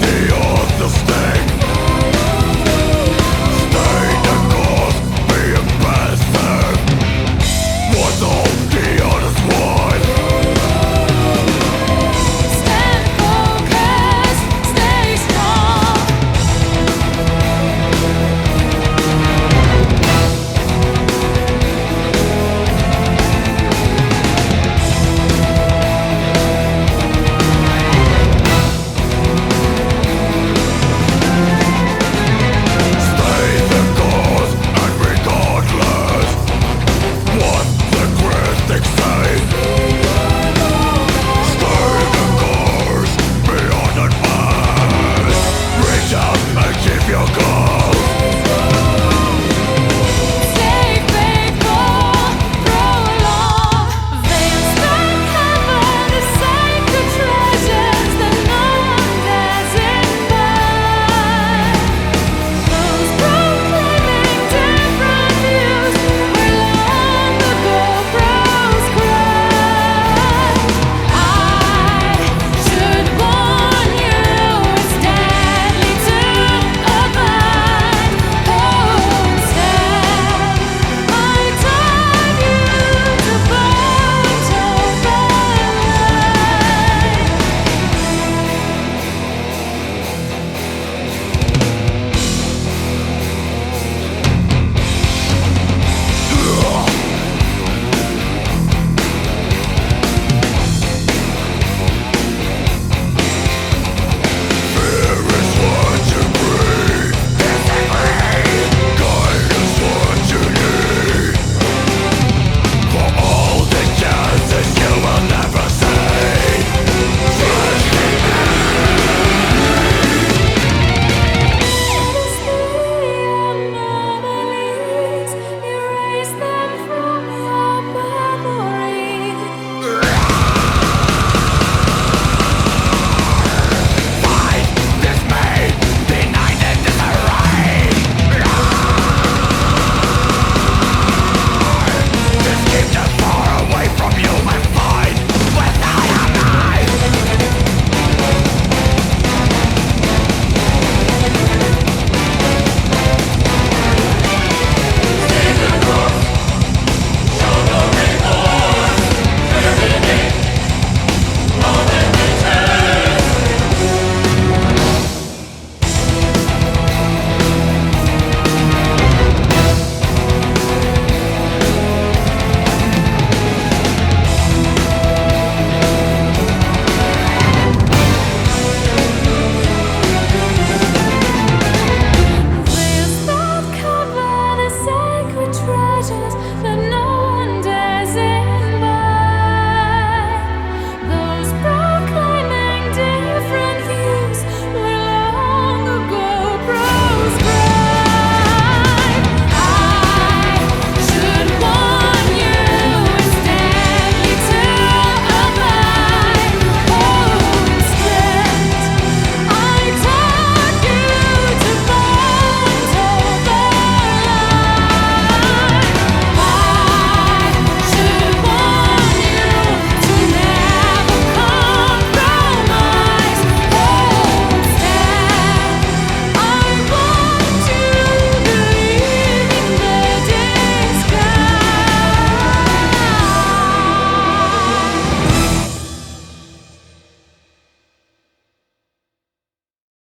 the understand.